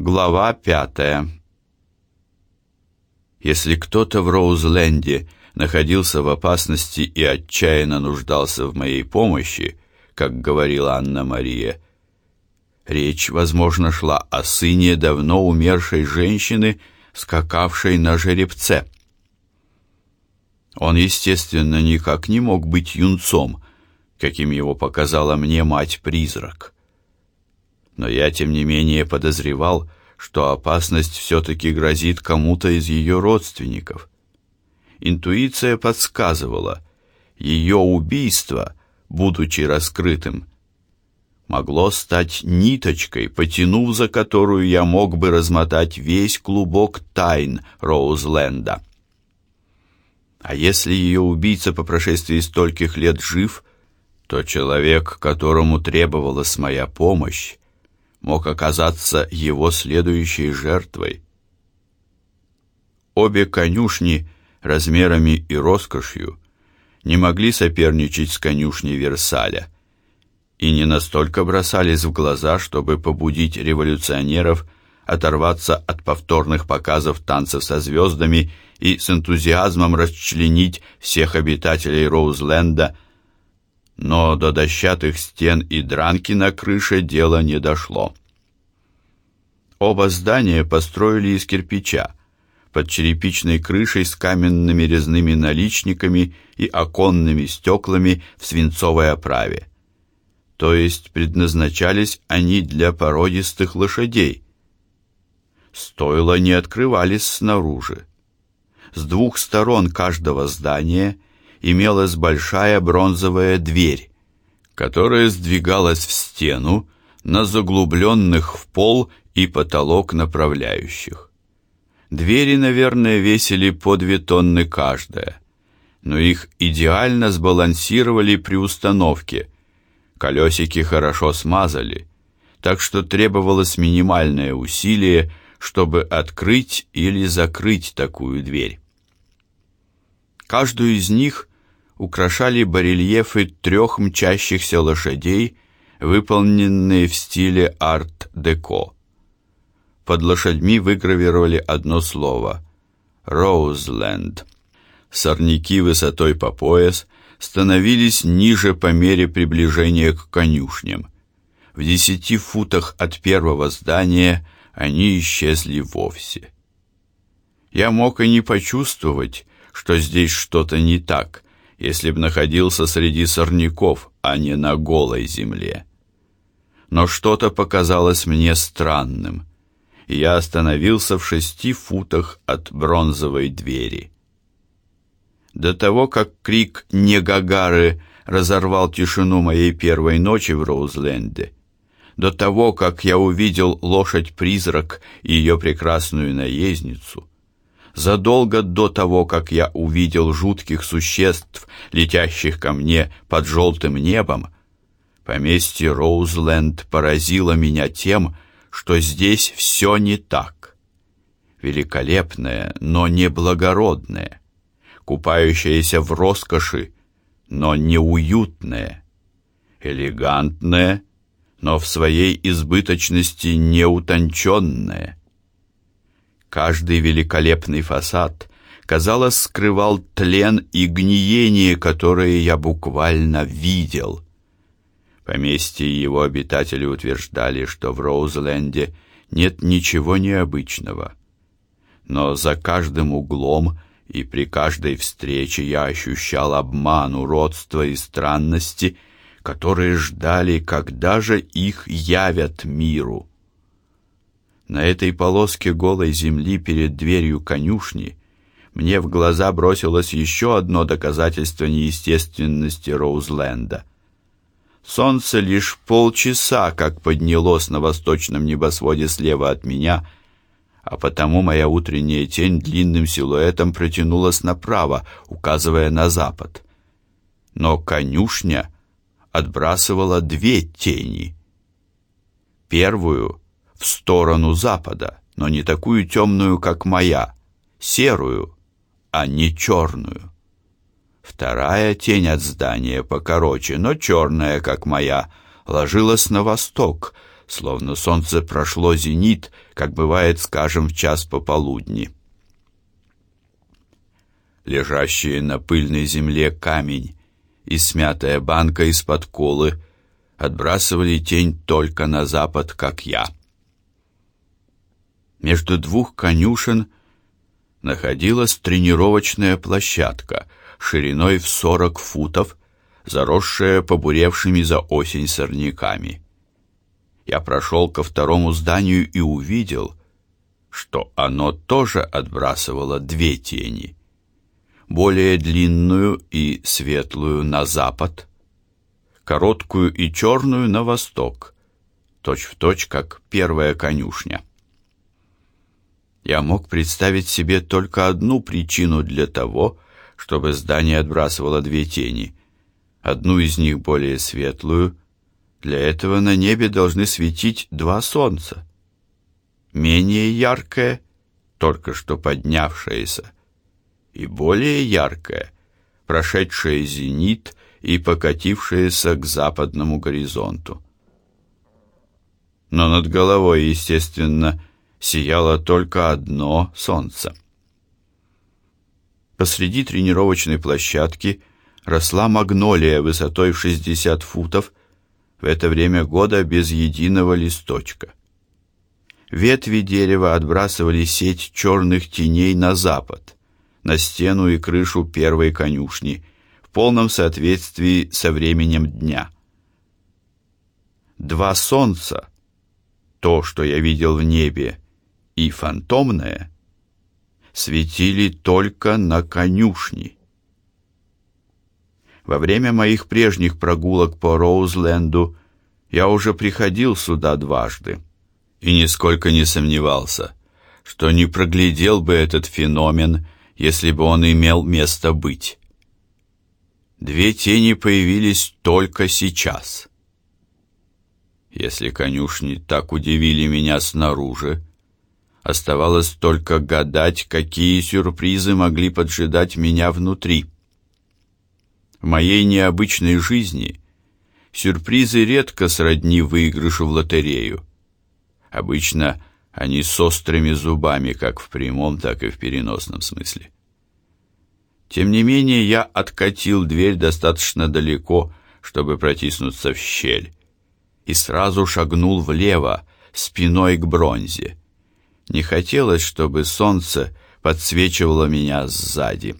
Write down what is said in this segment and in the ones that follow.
Глава пятая. Если кто-то в Роузленде находился в опасности и отчаянно нуждался в моей помощи, как говорила Анна-Мария, речь, возможно, шла о сыне давно умершей женщины, скакавшей на жеребце. Он, естественно, никак не мог быть юнцом, каким его показала мне мать-призрак. Но я, тем не менее, подозревал, что опасность все-таки грозит кому-то из ее родственников. Интуиция подсказывала, ее убийство, будучи раскрытым, могло стать ниточкой, потянув за которую я мог бы размотать весь клубок тайн Роузленда. А если ее убийца по прошествии стольких лет жив, то человек, которому требовалась моя помощь, мог оказаться его следующей жертвой. Обе конюшни размерами и роскошью не могли соперничать с конюшней Версаля и не настолько бросались в глаза, чтобы побудить революционеров оторваться от повторных показов танцев со звездами и с энтузиазмом расчленить всех обитателей Роузленда – но до дощатых стен и дранки на крыше дело не дошло. Оба здания построили из кирпича, под черепичной крышей с каменными резными наличниками и оконными стеклами в свинцовой оправе. То есть предназначались они для породистых лошадей. Стойла не открывались снаружи. С двух сторон каждого здания – имелась большая бронзовая дверь, которая сдвигалась в стену на заглубленных в пол и потолок направляющих. Двери, наверное, весили по две тонны каждая, но их идеально сбалансировали при установке. Колесики хорошо смазали, так что требовалось минимальное усилие, чтобы открыть или закрыть такую дверь. Каждую из них украшали барельефы трех мчащихся лошадей, выполненные в стиле арт-деко. Под лошадьми выгравировали одно слово «Роузленд». Сорняки высотой по пояс становились ниже по мере приближения к конюшням. В десяти футах от первого здания они исчезли вовсе. Я мог и не почувствовать, что здесь что-то не так, если б находился среди сорняков, а не на голой земле. Но что-то показалось мне странным, я остановился в шести футах от бронзовой двери. До того, как крик «Негагары» разорвал тишину моей первой ночи в Роузленде, до того, как я увидел лошадь-призрак и ее прекрасную наездницу, задолго до того, как я увидел жутких существ, летящих ко мне под желтым небом, поместье Роузленд поразило меня тем, что здесь все не так. Великолепное, но не благородное, купающееся в роскоши, но неуютное, элегантное, но в своей избыточности неутонченное, Каждый великолепный фасад, казалось, скрывал тлен и гниение, которые я буквально видел. Поместье его обитатели утверждали, что в Роузленде нет ничего необычного. Но за каждым углом и при каждой встрече я ощущал обман, уродство и странности, которые ждали, когда же их явят миру. На этой полоске голой земли перед дверью конюшни мне в глаза бросилось еще одно доказательство неестественности Роузленда. Солнце лишь полчаса как поднялось на восточном небосводе слева от меня, а потому моя утренняя тень длинным силуэтом протянулась направо, указывая на запад. Но конюшня отбрасывала две тени. Первую в сторону запада, но не такую темную, как моя, серую, а не черную. Вторая тень от здания покороче, но черная, как моя, ложилась на восток, словно солнце прошло зенит, как бывает, скажем, в час пополудни. Лежащие на пыльной земле камень и смятая банка из-под колы отбрасывали тень только на запад, как я. Между двух конюшен находилась тренировочная площадка шириной в сорок футов, заросшая побуревшими за осень сорняками. Я прошел ко второму зданию и увидел, что оно тоже отбрасывало две тени. Более длинную и светлую на запад, короткую и черную на восток, точь-в-точь, точь, как первая конюшня. Я мог представить себе только одну причину для того, чтобы здание отбрасывало две тени. Одну из них более светлую. Для этого на небе должны светить два солнца. Менее яркое, только что поднявшееся, и более яркое, прошедшее зенит и покатившееся к западному горизонту. Но над головой, естественно, сияло только одно солнце. Посреди тренировочной площадки росла магнолия высотой в 60 футов, в это время года без единого листочка. Ветви дерева отбрасывали сеть черных теней на запад, на стену и крышу первой конюшни, в полном соответствии со временем дня. Два солнца, то, что я видел в небе, и фантомное светили только на конюшни. Во время моих прежних прогулок по Роузленду я уже приходил сюда дважды и нисколько не сомневался, что не проглядел бы этот феномен, если бы он имел место быть. Две тени появились только сейчас. Если конюшни так удивили меня снаружи, Оставалось только гадать, какие сюрпризы могли поджидать меня внутри. В моей необычной жизни сюрпризы редко сродни выигрышу в лотерею. Обычно они с острыми зубами, как в прямом, так и в переносном смысле. Тем не менее, я откатил дверь достаточно далеко, чтобы протиснуться в щель, и сразу шагнул влево, спиной к бронзе. Не хотелось, чтобы солнце подсвечивало меня сзади.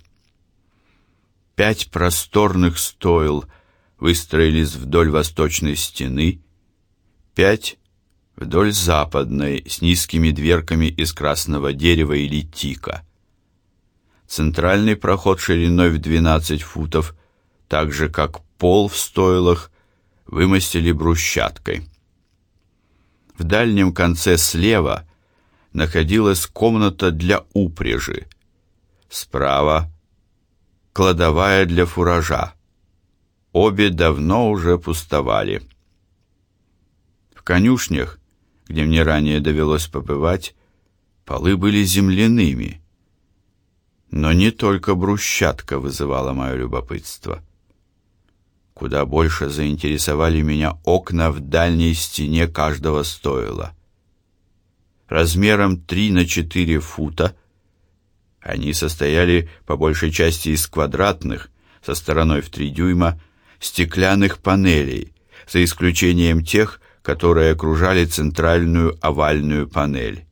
Пять просторных стоил выстроились вдоль восточной стены, пять вдоль западной с низкими дверками из красного дерева или тика. Центральный проход шириной в 12 футов, так же как пол в стойлах, вымостили брусчаткой. В дальнем конце слева находилась комната для упряжи. Справа кладовая для фуража. Обе давно уже пустовали. В конюшнях, где мне ранее довелось побывать, полы были земляными. Но не только брусчатка вызывала мое любопытство. Куда больше заинтересовали меня окна в дальней стене каждого стойла размером 3 на 4 фута. Они состояли по большей части из квадратных, со стороной в 3 дюйма, стеклянных панелей, за исключением тех, которые окружали центральную овальную панель.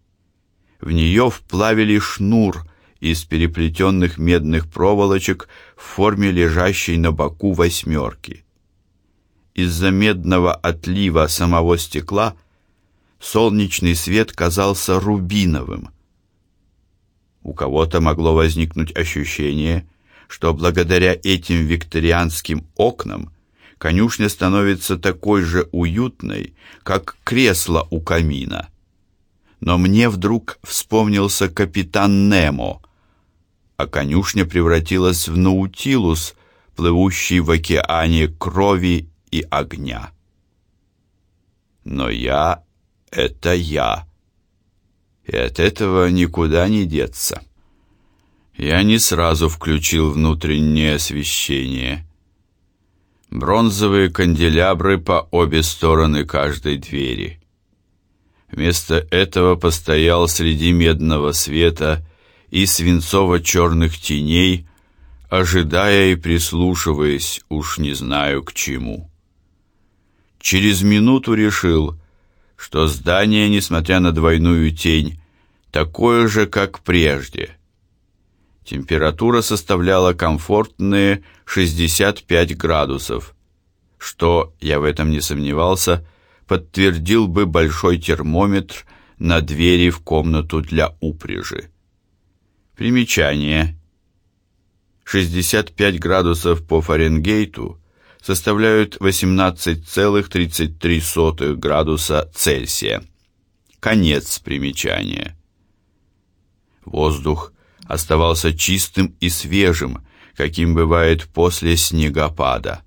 В нее вплавили шнур из переплетенных медных проволочек в форме лежащей на боку восьмерки. Из-за медного отлива самого стекла – солнечный свет казался рубиновым. У кого-то могло возникнуть ощущение, что благодаря этим викторианским окнам конюшня становится такой же уютной, как кресло у камина. Но мне вдруг вспомнился капитан Немо, а конюшня превратилась в наутилус, плывущий в океане крови и огня. Но я это я. И от этого никуда не деться. Я не сразу включил внутреннее освещение. Бронзовые канделябры по обе стороны каждой двери. Вместо этого постоял среди медного света и свинцово-черных теней, ожидая и прислушиваясь, уж не знаю к чему. Через минуту решил, что здание, несмотря на двойную тень, такое же, как прежде. Температура составляла комфортные 65 градусов, что, я в этом не сомневался, подтвердил бы большой термометр на двери в комнату для упряжи. Примечание. 65 градусов по Фаренгейту составляют 18,33 градуса Цельсия. Конец примечания. Воздух оставался чистым и свежим, каким бывает после снегопада.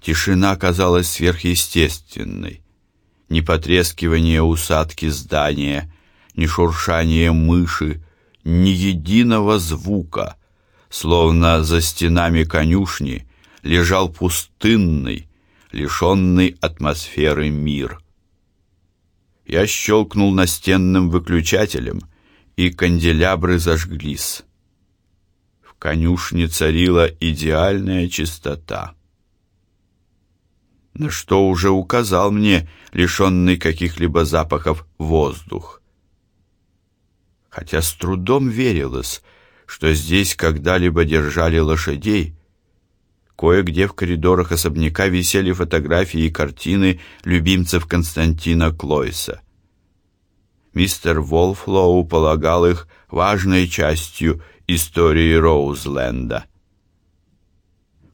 Тишина казалась сверхъестественной. Ни потрескивание усадки здания, ни шуршание мыши, ни единого звука, словно за стенами конюшни лежал пустынный, лишенный атмосферы мир. Я щелкнул настенным выключателем, и канделябры зажглись. В конюшне царила идеальная чистота на что уже указал мне лишенный каких-либо запахов воздух. Хотя с трудом верилось, что здесь когда-либо держали лошадей, кое-где в коридорах особняка висели фотографии и картины любимцев Константина Клойса. Мистер Волфлоу полагал их важной частью истории Роузленда —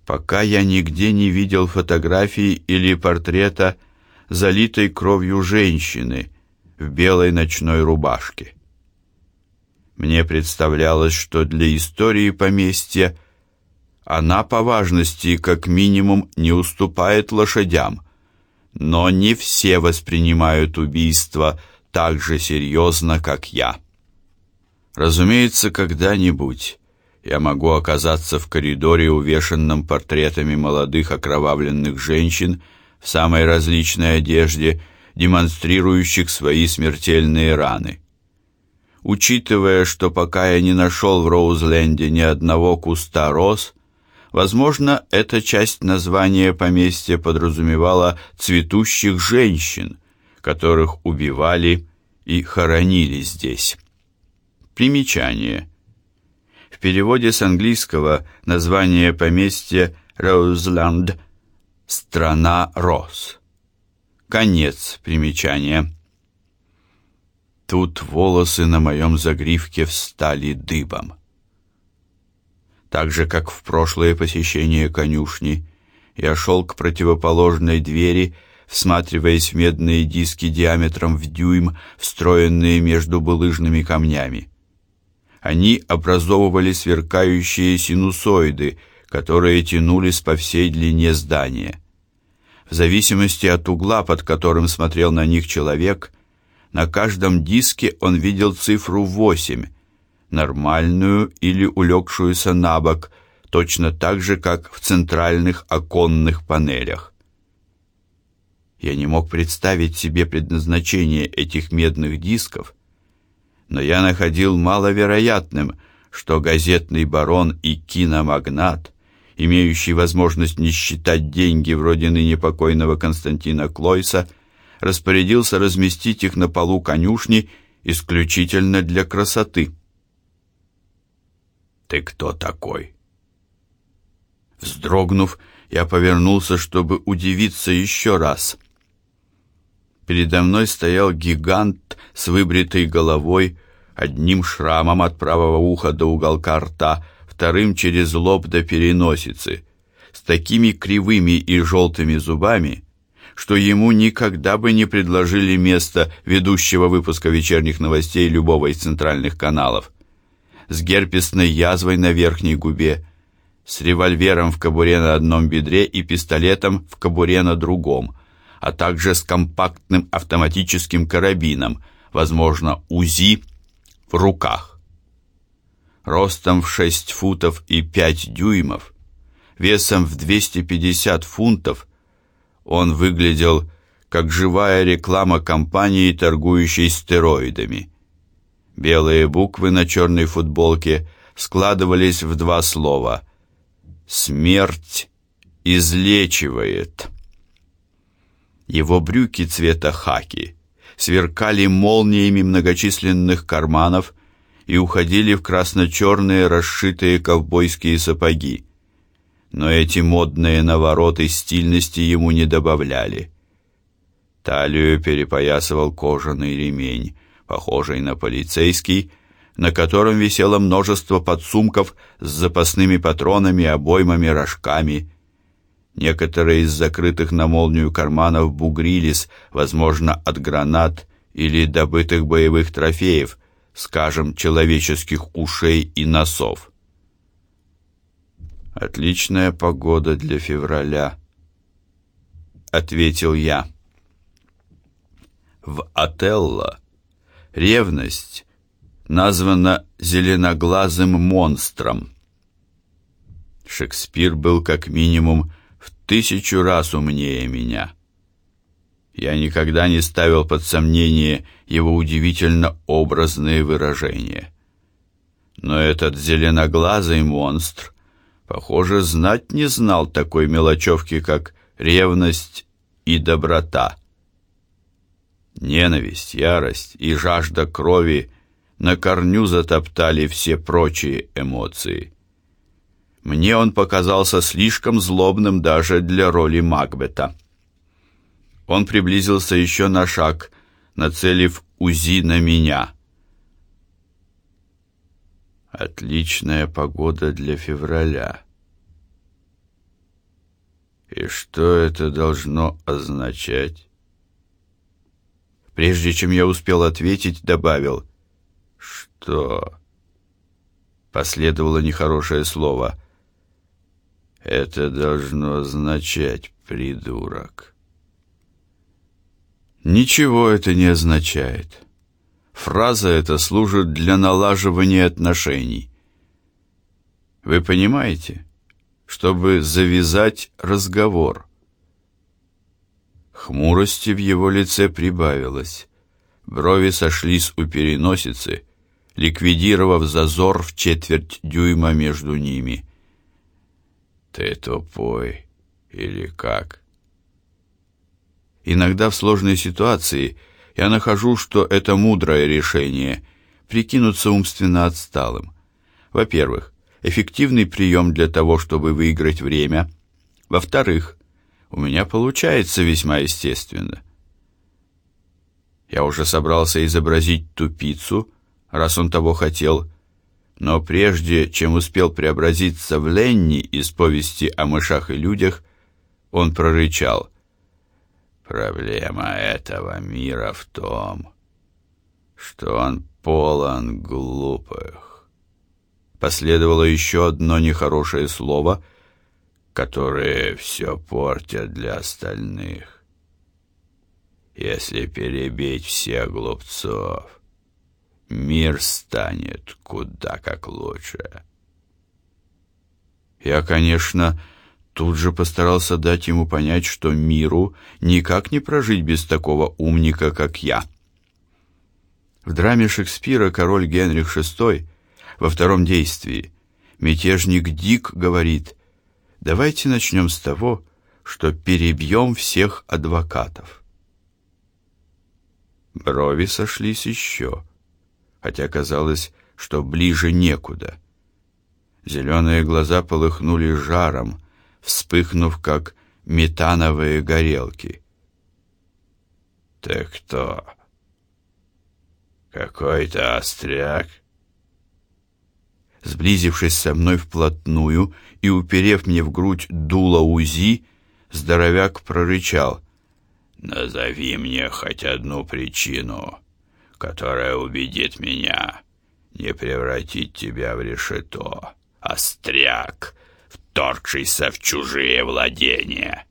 пока я нигде не видел фотографии или портрета залитой кровью женщины в белой ночной рубашке. Мне представлялось, что для истории поместья она по важности как минимум не уступает лошадям, но не все воспринимают убийство так же серьезно, как я. Разумеется, когда-нибудь я могу оказаться в коридоре, увешанном портретами молодых окровавленных женщин в самой различной одежде, демонстрирующих свои смертельные раны. Учитывая, что пока я не нашел в Роузленде ни одного куста роз, возможно, эта часть названия поместья подразумевала цветущих женщин, которых убивали и хоронили здесь. Примечание – переводе с английского название поместья Роузланд «Страна роз». Конец примечания. Тут волосы на моем загривке встали дыбом. Так же, как в прошлое посещение конюшни, я шел к противоположной двери, всматриваясь в медные диски диаметром в дюйм, встроенные между булыжными камнями. Они образовывали сверкающие синусоиды, которые тянулись по всей длине здания. В зависимости от угла, под которым смотрел на них человек, на каждом диске он видел цифру 8, нормальную или улегшуюся на бок, точно так же, как в центральных оконных панелях. Я не мог представить себе предназначение этих медных дисков, но я находил маловероятным, что газетный барон и киномагнат, имеющий возможность не считать деньги вроде ныне покойного Константина Клойса, распорядился разместить их на полу конюшни исключительно для красоты. «Ты кто такой?» Вздрогнув, я повернулся, чтобы удивиться еще раз. Передо мной стоял гигант с выбритой головой, одним шрамом от правого уха до уголка рта, вторым через лоб до переносицы, с такими кривыми и желтыми зубами, что ему никогда бы не предложили место ведущего выпуска вечерних новостей любого из центральных каналов, с герпесной язвой на верхней губе, с револьвером в кобуре на одном бедре и пистолетом в кобуре на другом, а также с компактным автоматическим карабином, возможно, УЗИ в руках. Ростом в 6 футов и 5 дюймов, весом в 250 фунтов, он выглядел как живая реклама компании, торгующей стероидами. Белые буквы на черной футболке складывались в два слова «Смерть излечивает». Его брюки цвета хаки сверкали молниями многочисленных карманов и уходили в красно-черные расшитые ковбойские сапоги. Но эти модные навороты стильности ему не добавляли. Талию перепоясывал кожаный ремень, похожий на полицейский, на котором висело множество подсумков с запасными патронами, обоймами, рожками. Некоторые из закрытых на молнию карманов бугрились, возможно, от гранат или добытых боевых трофеев, скажем, человеческих ушей и носов. «Отличная погода для февраля», — ответил я. В Отелло ревность названа зеленоглазым монстром. Шекспир был как минимум в тысячу раз умнее меня. Я никогда не ставил под сомнение его удивительно образные выражения. Но этот зеленоглазый монстр, похоже, знать не знал такой мелочевки, как ревность и доброта. Ненависть, ярость и жажда крови на корню затоптали все прочие эмоции. Мне он показался слишком злобным даже для роли Макбета. Он приблизился еще на шаг, нацелив УЗИ на меня. Отличная погода для февраля. И что это должно означать? Прежде чем я успел ответить, добавил «Что?» Последовало нехорошее слово. «Это должно означать, придурок». Ничего это не означает. Фраза эта служит для налаживания отношений. Вы понимаете? Чтобы завязать разговор. Хмурости в его лице прибавилось. Брови сошлись у переносицы, ликвидировав зазор в четверть дюйма между ними. «Ты тупой, или как?» Иногда в сложной ситуации я нахожу, что это мудрое решение – прикинуться умственно отсталым. Во-первых, эффективный прием для того, чтобы выиграть время. Во-вторых, у меня получается весьма естественно. Я уже собрался изобразить тупицу, раз он того хотел, но прежде чем успел преобразиться в Ленни из повести о мышах и людях, он прорычал. Проблема этого мира в том, что он полон глупых. Последовало еще одно нехорошее слово, которое все портят для остальных. Если перебить всех глупцов, мир станет куда как лучше. Я, конечно, тут же постарался дать ему понять, что миру никак не прожить без такого умника, как я. В драме Шекспира король Генрих VI во втором действии мятежник Дик говорит «Давайте начнем с того, что перебьем всех адвокатов». Брови сошлись еще, хотя казалось, что ближе некуда. Зеленые глаза полыхнули жаром, вспыхнув, как метановые горелки. «Ты кто? Какой-то остряк?» Сблизившись со мной вплотную и уперев мне в грудь дуло УЗИ, здоровяк прорычал. «Назови мне хоть одну причину, которая убедит меня не превратить тебя в решето, остряк!» вторгшийся в чужие владения.